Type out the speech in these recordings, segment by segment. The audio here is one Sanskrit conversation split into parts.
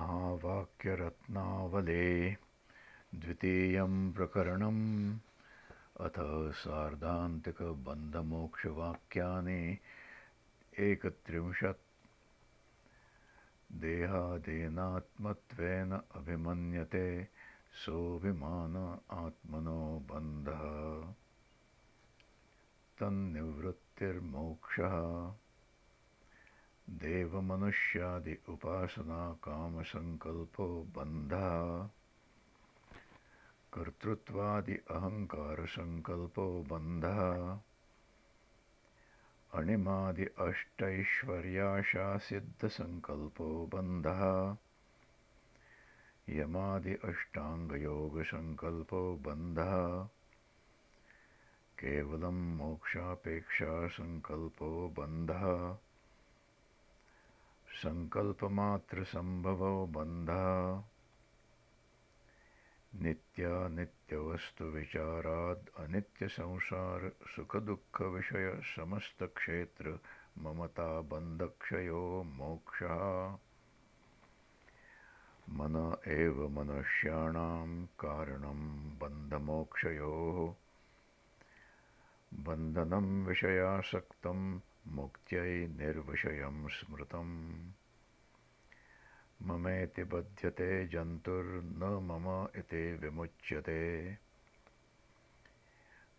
महावाक्यरत्नावले द्वितीयं प्रकरणम्। अथ सार्धान्तिकबन्धमोक्षवाक्यानि एकत्रिंशत्। देहादेनात्मत्वेन अभिमन्यते सोऽभिमान आत्मनो बन्धः। तन्निवृत्तिर्मोक्षः देवमनुष्यादि उपासनाकामसङ्कल्पो बन्धः। कर्तृत्वादि अहङ्कारसङ्कल्पो बन्धः। अणिमादि अष्टैश्वर्याशासिद्धसङ्कल्पो बन्धः। यमादि अष्टाङ्गयोगसङ्कल्पो बन्धः। केवलं मोक्षापेक्षासङ्कल्पो बन्धः सङ्कल्पमात्रसम्भवो बन्धः। नित्यानित्यवस्तुविचाराद् अनित्यसंसारसुखदुःखविषयसमस्तक्षेत्रममताबन्धक्षयो मोक्षः। मन एव मनुष्याणां कारणं बन्धमोक्षयोः। बन्धनं विषयासक्तं मुक्त्यै निर्विषयं स्मृतम्। ममेति बध्यते जन्तुर्न मम इति विमुच्यते।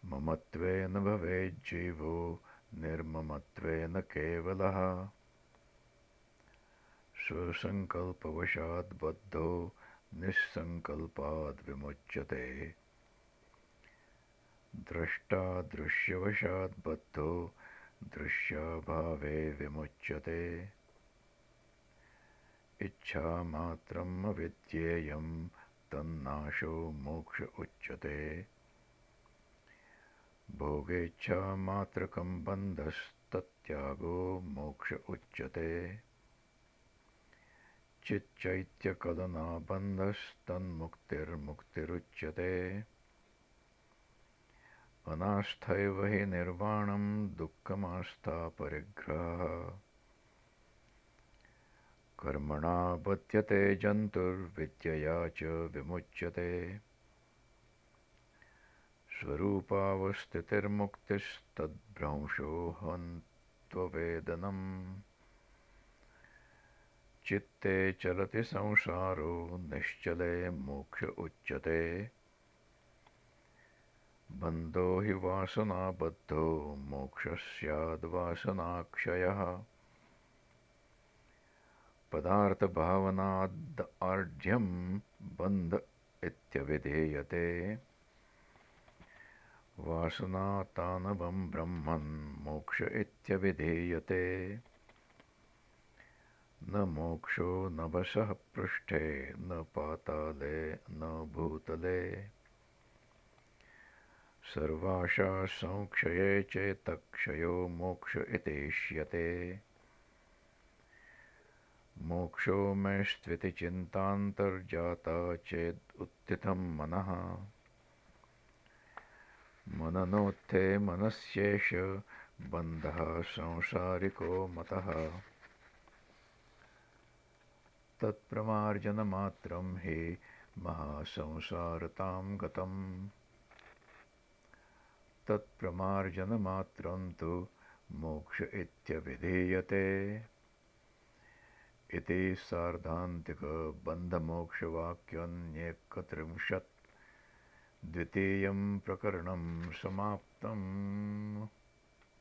ममत्वेन भवेज्जीवो निर्ममत्वेन केवलः। स्वसङ्कल्पवशाद्बद्धो निःसङ्कल्पाद्विमुच्यते द्रष्टादृश्यवशाद्बद्धो दृश्याभावे विमुच्यते। इच्छामात्रम् अविद्येयं तन्नाशो मोक्ष उच्यते। भोगेच्छामात्रकं बन्धस्तत्यागो मोक्ष उच्यते। चिच्चैत्यकलनाबन्धस्तन्मुक्तिर्मुक्तिरुच्यते अनास्थैव हि निर्वाणं दुःखमास्थापरिग्रहः कर्मणा बध्यते जन्तुर्विद्यया च विमुच्यते। स्वरूपावस्थितिर्मुक्तिस्तद्भ्रंशो हन्त्ववेदनम् चित्ते चलति संसारो निश्चले मोक्ष उच्यते बन्धो हि वासनाबद्धो मोक्षस्याद्वासनाक्षयः पदार्थभावनाद् बन्ध इत्यभिधेयते। वासनातानवं ब्रह्मन् मोक्ष इत्यभिधीयते। न मोक्षो न वशः पृष्ठे न पाताले न भूतले सर्वाशासंक्षये चेत्तक्षयो मोक्ष इतिष्यते। मोक्षो मेस्त्विति चिन्तान्तर्जाता चेद् उत्थितं मनः। मननोत्थे मनस्येष बन्धः संसारिको मतः। तत्प्रमार्जनमात्रं हि महासंसारतां गतम्। तत्प्रमार्जनमात्रं तु मोक्ष इत्यभिधीयते इति सार्धान्तिकबन्धमोक्षवाक्यन्येकत्रिंशत् द्वितीयं प्रकरणं समाप्तम्